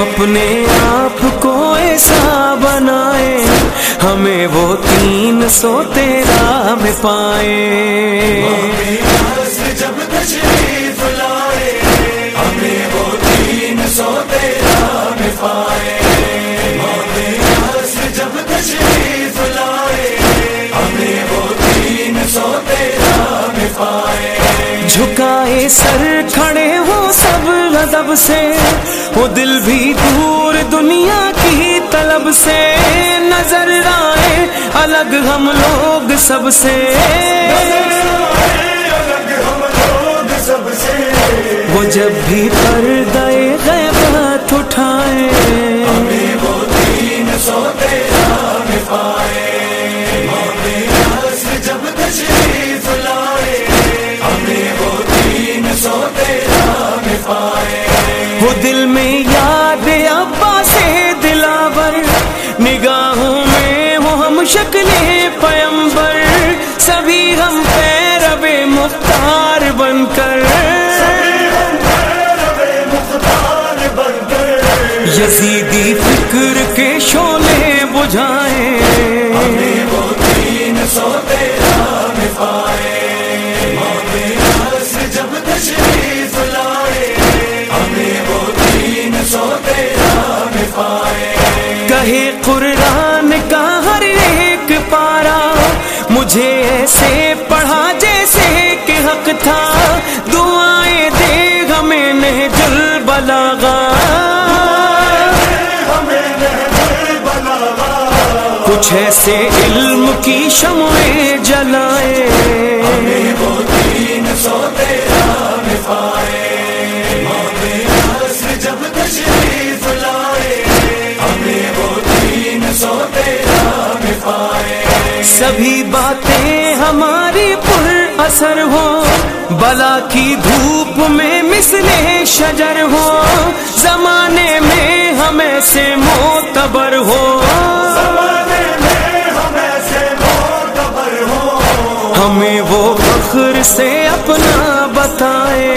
اپنے آپ کو ایسا بنائے ہمیں وہ تین سو تیرہ میں پائے۔ جب تشریف لائے ہمیں وہ تین سو تیرہ میں پائے۔ جب تشریف لائے ہمیں وہ تین سو تیرہ میں پائے۔ جھکائے سر کھڑے ہو سب ادب سے وہ دل بھی دور دنیا کی طلب سے نظر آئے، الگ ہم لوگ سب سے۔ وہ جب بھی پر یزیدی فکر کے شولے بجھائے جب تشریف لائے ہمیں وہ تین سو تیرہ میں پائے کہے قرآن کا ہر ایک پارا، مجھے ایسے پڑھا جیسے کہ حق تھا۔ دعائیں دے ہمیں نہجل بلاغا کچھ ایسے علم کی شمعیں جلائے۔ وہ تین سو تیرہ میں پائے جب تشریف لائے۔ ہمیں وہ تین سو تیرہ میں پائے سبھی باتیں ہماری پر اثر ہو بلا کی دھوپ میں مثل شجر ہو زمانے میں ہمیں سے معتبر ہو سے اپنا بتائے۔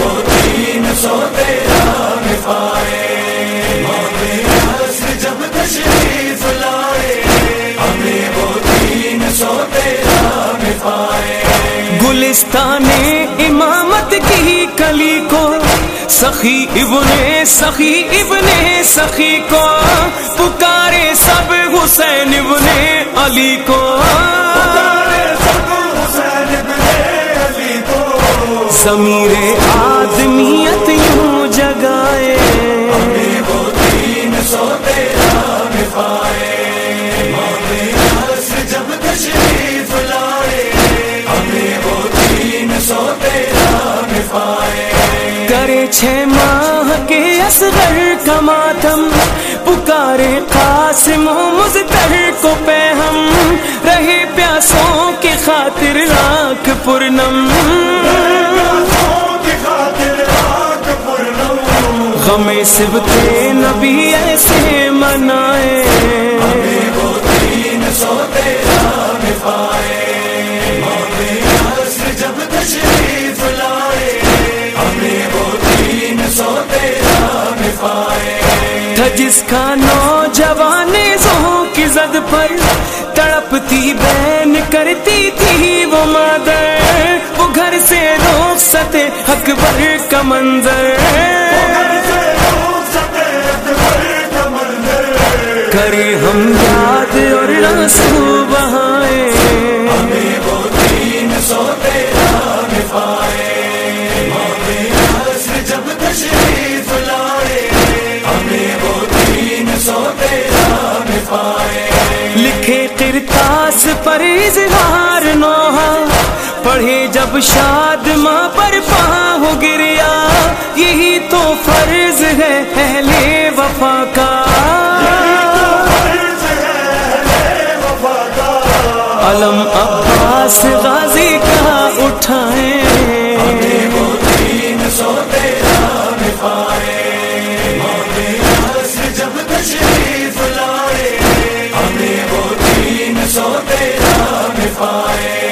وہ تین سو تیرہ میں پائے جب تشریف لائے ہمیں وہ تین سو تیرہ میں پائے گلستان امامت کی کلی کو، سخی ابن سخی ابن سخی کو۔ پکارے سب حسین ابن علی کو۔ ضمیر آدمیت یوں جگائے۔ وہ تین سو تیرہ جب تشریف لائے ہمیں وہ تین سو تیرہ کرے چھ ماہ کے اصغر کا ماتم، پکارے قاسم و مزتر کو پہ ہم رہے پیاسوں کی خاطر راک پورنم ہمیں سبتے نبی ایسے منائے۔ وہ تین سو تیرہ میں پائے جب تشریف لائے ہمیں وہ تین سو تیرہ میں پائے تھا جس کا نوجوان زوں کی زد پر تڑپتی بہن کرتی تھی وہ مادر۔ وہ گھر سے روک ستے اکبر کا منظر۔ کرے ہم یاد اور رسو بہائے۔ ہمیں وہ تین سو تیرہ میں پائے جب تشریف لائے۔ ہمیں وہ تین سو تیرہ میں پائے لکھے کرتاس پر اظہار نوحہ۔ پڑھے جب شاد ماں پر ہو گریا۔ یہی تو فرض ہے اہل وفا کا۔ پائے۔